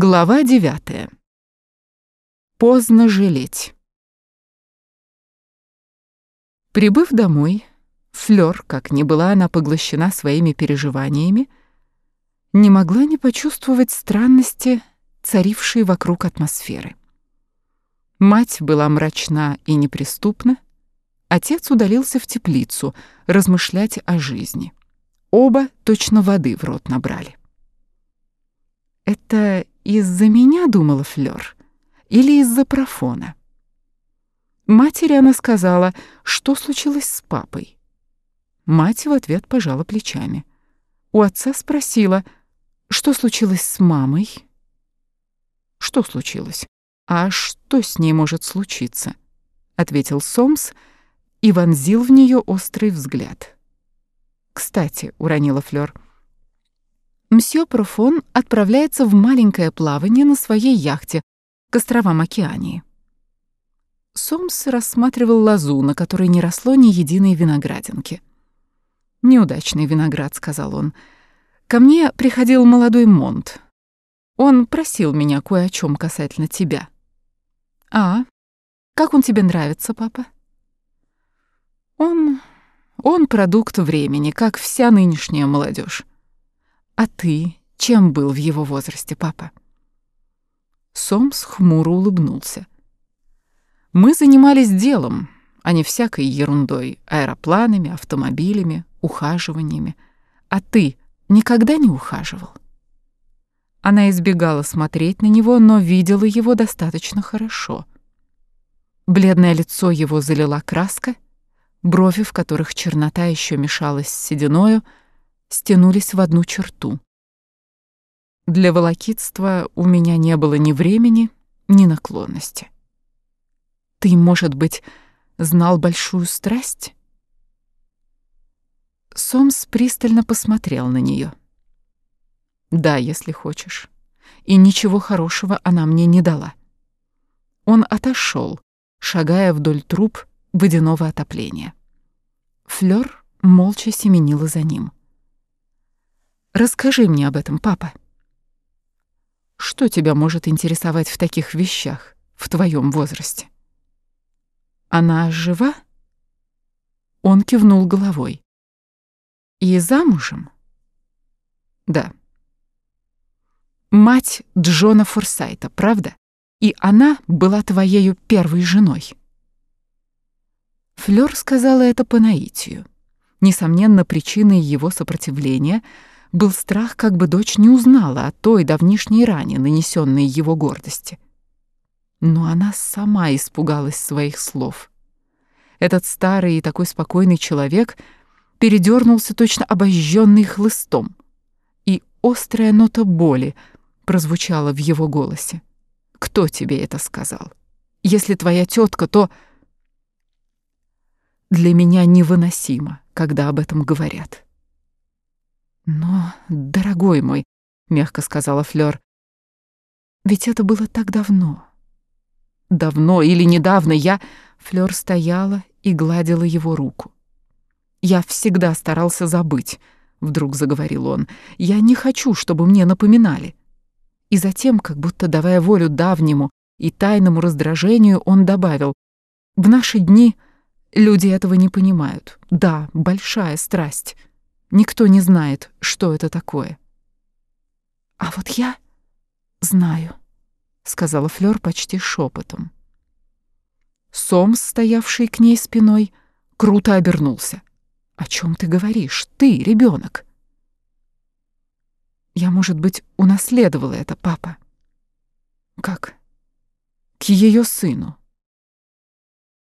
Глава девятая. Поздно жалеть. Прибыв домой, Флёр, как ни была она поглощена своими переживаниями, не могла не почувствовать странности, царившей вокруг атмосферы. Мать была мрачна и неприступна, отец удалился в теплицу размышлять о жизни. Оба точно воды в рот набрали. Это из-за меня, думала Флёр, или из-за профона? Матери она сказала, что случилось с папой. Мать в ответ пожала плечами. У отца спросила, что случилось с мамой. Что случилось? А что с ней может случиться? Ответил Сомс и вонзил в нее острый взгляд. Кстати, уронила Флёр, — Мсье Профон отправляется в маленькое плавание на своей яхте к островам Океании. Сомс рассматривал лозу, на которой не росло ни единой виноградинки. «Неудачный виноград», — сказал он. «Ко мне приходил молодой Монт. Он просил меня кое о чем касательно тебя». «А, как он тебе нравится, папа?» «Он... он продукт времени, как вся нынешняя молодежь. А ты чем был в его возрасте, папа? Сомс хмуро улыбнулся. Мы занимались делом, а не всякой ерундой, аэропланами, автомобилями, ухаживаниями. А ты никогда не ухаживал? Она избегала смотреть на него, но видела его достаточно хорошо. Бледное лицо его залила краска, брови, в которых чернота еще мешалась с сединою, стянулись в одну черту. Для волокитства у меня не было ни времени, ни наклонности. Ты, может быть, знал большую страсть? Сомс пристально посмотрел на нее. Да, если хочешь. И ничего хорошего она мне не дала. Он отошел, шагая вдоль труб водяного отопления. Флёр молча семенила за ним. Расскажи мне об этом, папа. Что тебя может интересовать в таких вещах в твоем возрасте? Она жива? Он кивнул головой. И замужем? Да. Мать Джона Форсайта, правда? И она была твоею первой женой. Флёр сказала это по наитию. Несомненно, причиной его сопротивления — был страх, как бы дочь не узнала о той давнишней ране, нанесенной его гордости. Но она сама испугалась своих слов. Этот старый и такой спокойный человек передернулся точно обожженный хлыстом, и острая нота боли прозвучала в его голосе. «Кто тебе это сказал? Если твоя тетка, то...» Для меня невыносимо, когда об этом говорят. «Но, дорогой мой», — мягко сказала Флёр, — «ведь это было так давно». «Давно или недавно я...» Флёр стояла и гладила его руку. «Я всегда старался забыть», — вдруг заговорил он. «Я не хочу, чтобы мне напоминали». И затем, как будто давая волю давнему и тайному раздражению, он добавил, «В наши дни люди этого не понимают. Да, большая страсть». Никто не знает, что это такое. А вот я знаю, сказала Флёр почти шепотом. Сомс, стоявший к ней спиной, круто обернулся. О чем ты говоришь? Ты, ребенок. Я, может быть, унаследовала это, папа. Как? К ее сыну.